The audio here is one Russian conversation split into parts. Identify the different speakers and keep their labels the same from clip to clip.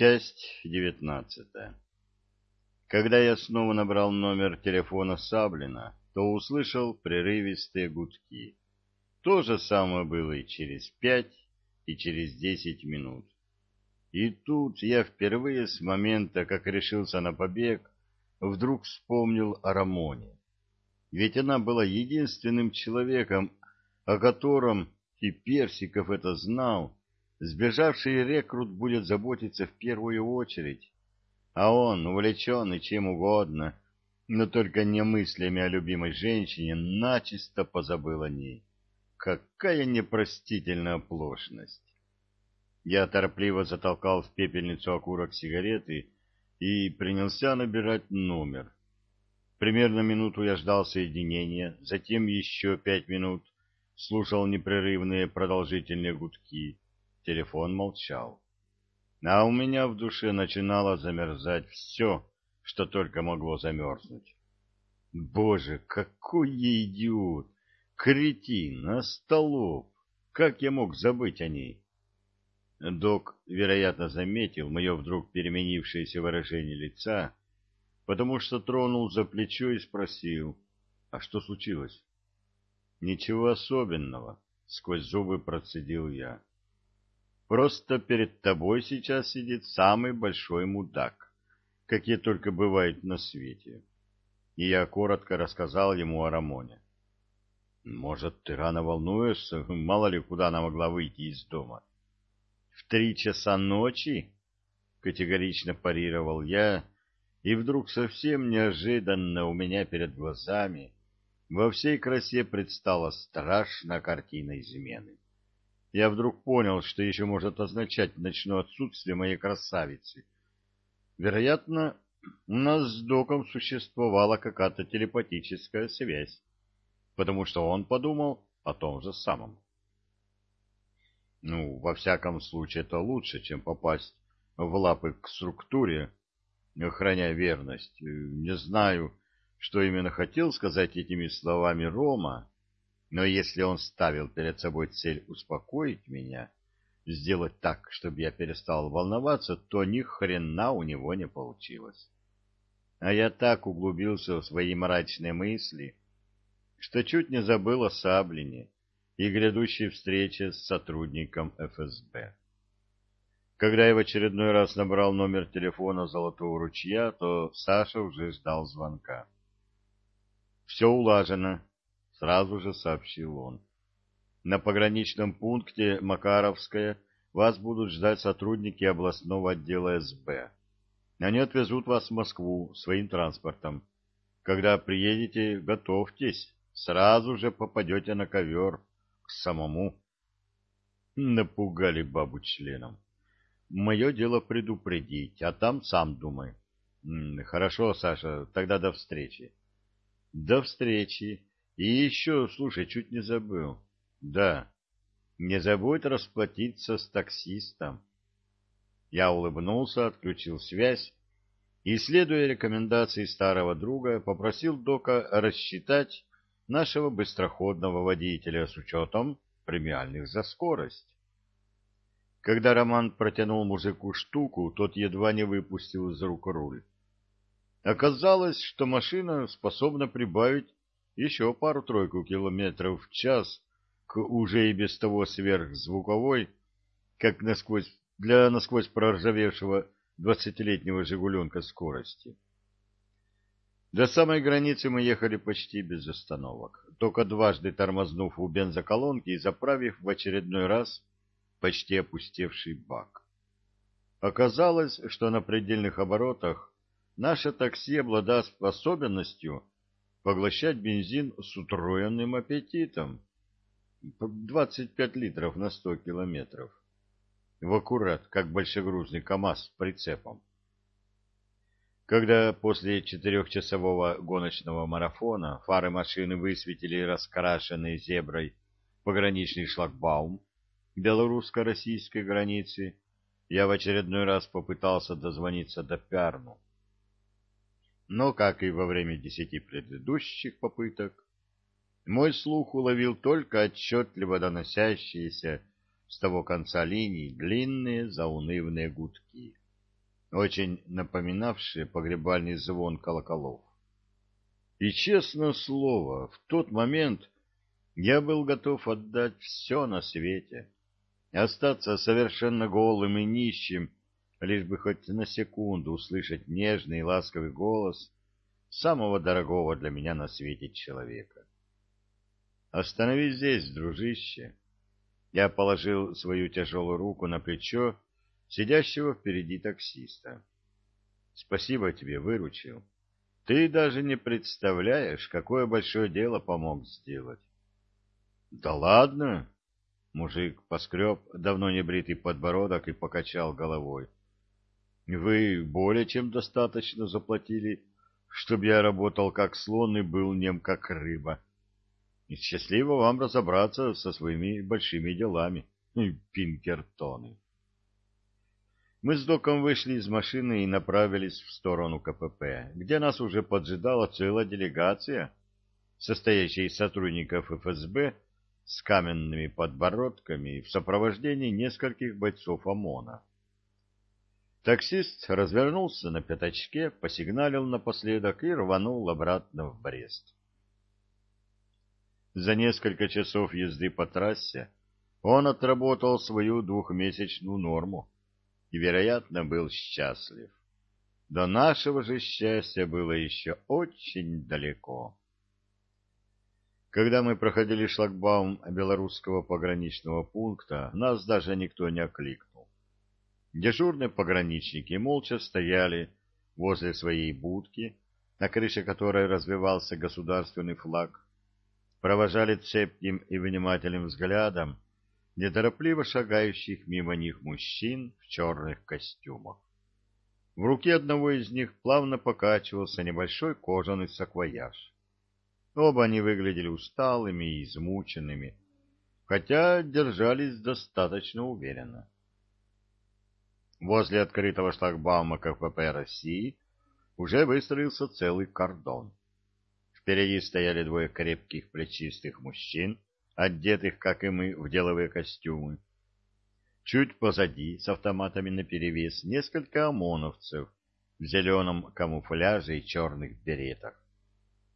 Speaker 1: Часть девятнадцатая. Когда я снова набрал номер телефона Саблина, то услышал прерывистые гудки. То же самое было и через пять, и через десять минут. И тут я впервые с момента, как решился на побег, вдруг вспомнил о Рамоне. Ведь она была единственным человеком, о котором, и Персиков это знал, Сбежавший рекрут будет заботиться в первую очередь, а он, увлеченный чем угодно, но только не мыслями о любимой женщине, начисто позабыл о ней. Какая непростительная оплошность! Я торопливо затолкал в пепельницу окурок сигареты и принялся набирать номер. Примерно минуту я ждал соединения, затем еще пять минут слушал непрерывные продолжительные гудки — Телефон молчал. А у меня в душе начинало замерзать все, что только могло замерзнуть. Боже, какой я идиот! Кретин, остолоп! Как я мог забыть о ней? Док, вероятно, заметил мое вдруг переменившееся выражение лица, потому что тронул за плечо и спросил, а что случилось? Ничего особенного, сквозь зубы процедил я. Просто перед тобой сейчас сидит самый большой мудак, какие только бывают на свете. И я коротко рассказал ему о Рамоне. Может, ты рано волнуешься? Мало ли, куда она могла выйти из дома. В три часа ночи? Категорично парировал я, и вдруг совсем неожиданно у меня перед глазами во всей красе предстала страшная картина измены я вдруг понял, что еще может означать ночное отсутствие моей красавицы. Вероятно, у нас с доком существовала какая-то телепатическая связь, потому что он подумал о том же самом. Ну, во всяком случае, это лучше, чем попасть в лапы к структуре, охраняя верность. Не знаю, что именно хотел сказать этими словами Рома, но если он ставил перед собой цель успокоить меня, сделать так, чтобы я перестал волноваться, то ни хрена у него не получилось. А я так углубился в свои мрачные мысли, что чуть не забыл о Саблине и грядущей встрече с сотрудником ФСБ. Когда я в очередной раз набрал номер телефона Золотого ручья, то Саша уже ждал звонка. «Все улажено», сразу же сообщил он. На пограничном пункте Макаровская вас будут ждать сотрудники областного отдела СБ. Они отвезут вас в Москву своим транспортом. Когда приедете, готовьтесь, сразу же попадете на ковер к самому. Напугали бабу членом. Мое дело предупредить, а там сам думай. Хорошо, Саша, тогда до встречи. До встречи. И еще, слушай, чуть не забыл. Да, не забудь расплатиться с таксистом. Я улыбнулся, отключил связь и, следуя рекомендации старого друга, попросил Дока рассчитать нашего быстроходного водителя с учетом премиальных за скорость. Когда Роман протянул мужику штуку, тот едва не выпустил из рук руль. Оказалось, что машина способна прибавить еще пару-тройку километров в час к уже и без того сверхзвуковой, как насквозь, для насквозь проржавевшего двадцатилетнего «Жигуленка» скорости. До самой границы мы ехали почти без остановок, только дважды тормознув у бензоколонки и заправив в очередной раз почти опустевший бак. Оказалось, что на предельных оборотах наше такси обладает особенностью поглощать бензин с утроенным аппетитом. 25 литров на 100 километров. В аккурат, как большегрузный КАМАЗ с прицепом. Когда после четырехчасового гоночного марафона фары машины высветили раскрашенный зеброй пограничный шлагбаум белорусско-российской границы, я в очередной раз попытался дозвониться до Пярну но, как и во время десяти предыдущих попыток, мой слух уловил только отчетливо доносящиеся с того конца линии длинные заунывные гудки. очень напоминавшие погребальный звон колоколов. И, честно слово, в тот момент я был готов отдать все на свете, остаться совершенно голым и нищим, лишь бы хоть на секунду услышать нежный и ласковый голос самого дорогого для меня на свете человека. «Остановись здесь, дружище!» Я положил свою тяжелую руку на плечо сидящего впереди таксиста. «Спасибо тебе, выручил. Ты даже не представляешь, какое большое дело помог сделать». «Да ладно!» Мужик поскреб давно небритый подбородок и покачал головой. Вы более чем достаточно заплатили, чтобы я работал как слон и был нем как рыба. И счастливо вам разобраться со своими большими делами, Пинкертоны. Мы с доком вышли из машины и направились в сторону КПП, где нас уже поджидала целая делегация, состоящая из сотрудников ФСБ с каменными подбородками в сопровождении нескольких бойцов ОМОНа. Таксист развернулся на пятачке, посигналил напоследок и рванул обратно в Брест. За несколько часов езды по трассе он отработал свою двухмесячную норму и, вероятно, был счастлив. До нашего же счастья было еще очень далеко. Когда мы проходили шлагбаум белорусского пограничного пункта, нас даже никто не окликнул. Дежурные пограничники молча стояли возле своей будки, на крыше которой развивался государственный флаг, провожали цепким и внимательным взглядом неторопливо шагающих мимо них мужчин в черных костюмах. В руке одного из них плавно покачивался небольшой кожаный саквояж. Оба они выглядели усталыми и измученными, хотя держались достаточно уверенно. Возле открытого шлагбаума КПП России уже выстроился целый кордон. Впереди стояли двое крепких плечистых мужчин, одетых, как и мы, в деловые костюмы. Чуть позади, с автоматами наперевес, несколько ОМОНовцев в зеленом камуфляже и черных беретах.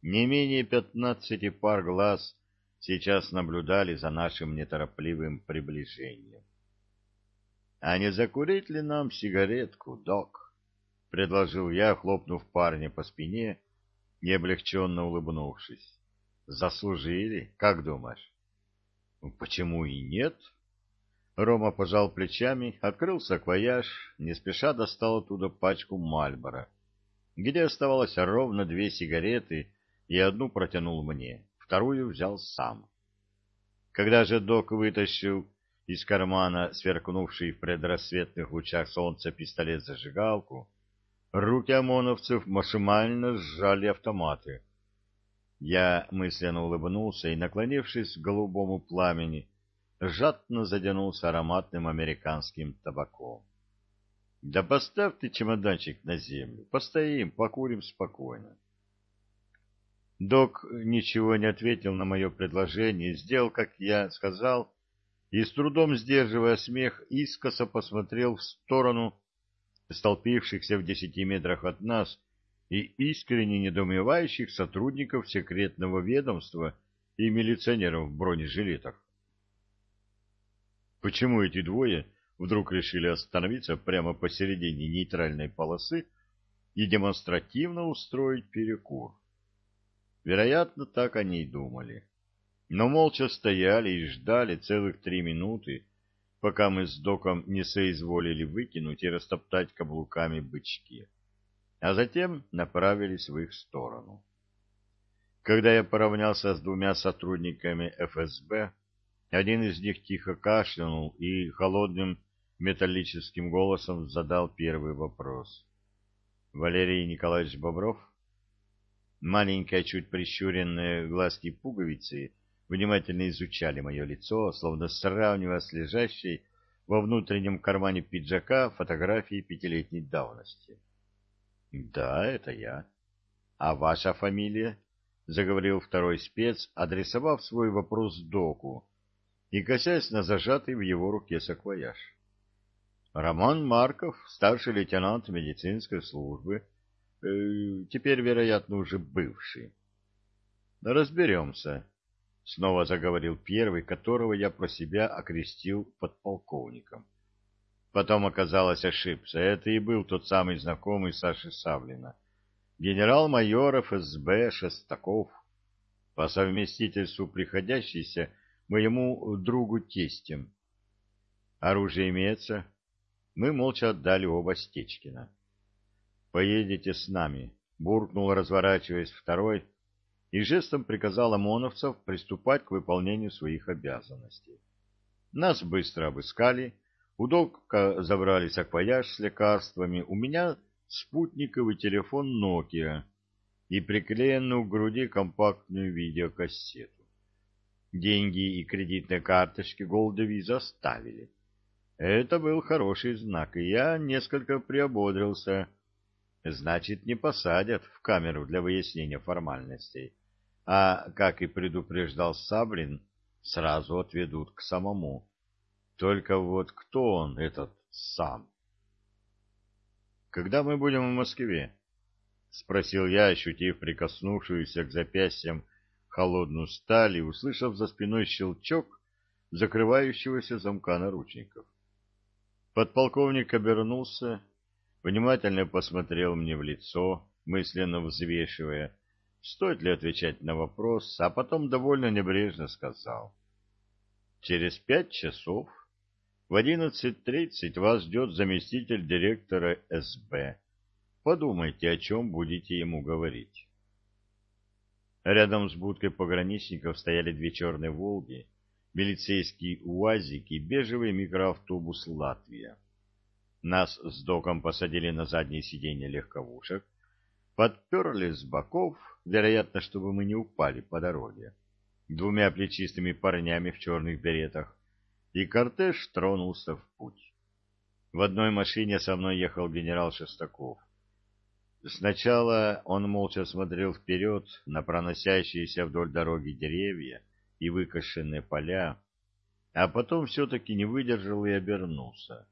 Speaker 1: Не менее пятнадцати пар глаз сейчас наблюдали за нашим неторопливым приближением. А не закурить ли нам сигаретку, док? — предложил я, хлопнув парня по спине и облегченно улыбнувшись. — Заслужили, как думаешь? «Ну, — Почему и нет? Рома пожал плечами, открыл саквояж, не спеша достал оттуда пачку Мальбора, где оставалось ровно две сигареты, и одну протянул мне, вторую взял сам. Когда же док вытащил из кармана сверкнувший в предрассветных лучах солнца пистолет-зажигалку, руки ОМОНовцев машинально сжали автоматы. Я мысленно улыбнулся и, наклонившись к голубому пламени, жадно задянулся ароматным американским табаком. — Да поставь ты чемоданчик на землю, постоим, покурим спокойно. Док ничего не ответил на мое предложение, сделал, как я сказал, и, с трудом сдерживая смех, искоса посмотрел в сторону столпившихся в десяти метрах от нас и искренне недоумевающих сотрудников секретного ведомства и милиционеров в бронежилетах. Почему эти двое вдруг решили остановиться прямо посередине нейтральной полосы и демонстративно устроить перекур? Вероятно, так они и думали но молча стояли и ждали целых три минуты, пока мы с доком не соизволили выкинуть и растоптать каблуками бычки, а затем направились в их сторону. Когда я поравнялся с двумя сотрудниками ФСБ, один из них тихо кашлянул и холодным металлическим голосом задал первый вопрос. «Валерий Николаевич Бобров?» Маленькая, чуть прищуренная глазки пуговицы — внимательно изучали мое лицо, словно сравнивая с лежащей во внутреннем кармане пиджака фотографии пятилетней давности. — Да, это я. — А ваша фамилия? — заговорил второй спец, адресовав свой вопрос доку и косясь на зажатый в его руке саквояж. Роман Марков, старший лейтенант медицинской службы, э, теперь, вероятно, уже бывший. Разберемся, — снова заговорил первый, которого я про себя окрестил подполковником. Потом оказалось ошибся. Это и был тот самый знакомый Саши Савлина. Генерал-майор ФСБ Шестаков, по совместительству приходящийся моему другу тестем. Оружие имеется. Мы молча отдали оба Стечкина. «Поедете с нами», — буркнул, разворачиваясь второй, и жестом приказал ОМОНовцев приступать к выполнению своих обязанностей. Нас быстро обыскали, удобно забрали саквояж с лекарствами, у меня спутниковый телефон Nokia и приклеенную к груди компактную видеокассету. Деньги и кредитные карточки Голдовиза оставили. Это был хороший знак, и я несколько приободрился. Значит, не посадят в камеру для выяснения формальностей, а, как и предупреждал Саблин, сразу отведут к самому. Только вот кто он, этот сам? «Когда мы будем в Москве?» — спросил я, ощутив прикоснувшуюся к запястьям холодную сталь и услышав за спиной щелчок закрывающегося замка наручников. Подполковник обернулся, внимательно посмотрел мне в лицо, мысленно взвешивая, стоит ли отвечать на вопрос, а потом довольно небрежно сказал. «Через пять часов в одиннадцать тридцать вас ждет заместитель директора СБ. Подумайте, о чем будете ему говорить». Рядом с будкой пограничников стояли две черные «Волги», милицейский УАЗик и бежевый микроавтобус «Латвия». Нас с доком посадили на заднее сиденье легковушек, подперли с боков, вероятно, чтобы мы не упали по дороге, двумя плечистыми парнями в черных беретах, и кортеж тронулся в путь. В одной машине со мной ехал генерал Шестаков. Сначала он молча смотрел вперед на проносящиеся вдоль дороги деревья, и выкошенные поля, а потом все-таки не выдержал и обернулся.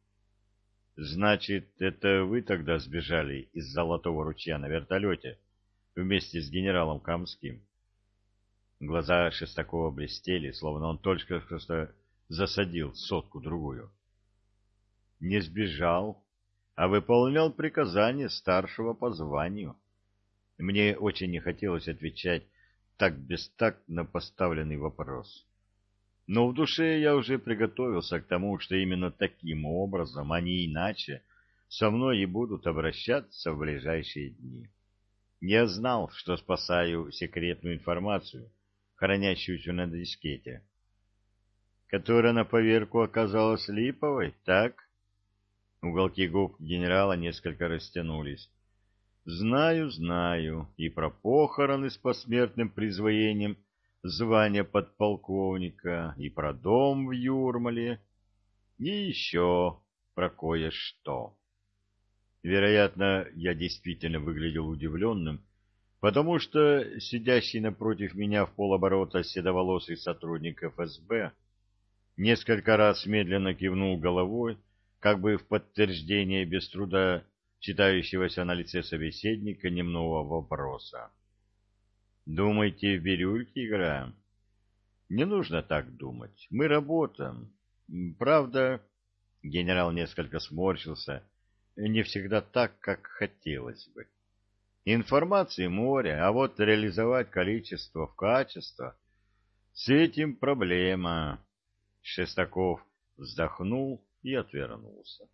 Speaker 1: «Значит, это вы тогда сбежали из Золотого ручья на вертолете вместе с генералом Камским?» Глаза Шестакова блестели, словно он только что засадил сотку-другую. «Не сбежал, а выполнял приказания старшего по званию. Мне очень не хотелось отвечать так бестактно поставленный вопрос. Но в душе я уже приготовился к тому, что именно таким образом, а не иначе, со мной и будут обращаться в ближайшие дни. Я знал, что спасаю секретную информацию, хранящуюся на дискете, которая на поверку оказалась липовой, так? Уголки губ генерала несколько растянулись. Знаю, знаю, и про похороны с посмертным присвоением звания подполковника, и про дом в Юрмале, и еще про кое-что. Вероятно, я действительно выглядел удивленным, потому что сидящий напротив меня в полоборота седоволосый сотрудник ФСБ несколько раз медленно кивнул головой, как бы в подтверждение без труда читающегося на лице собеседника немного вопроса. «Думаете, в бирюльки играем?» «Не нужно так думать. Мы работаем. Правда...» Генерал несколько сморщился. «Не всегда так, как хотелось бы. Информации море, а вот реализовать количество в качество — с этим проблема». Шестаков вздохнул и отвернулся.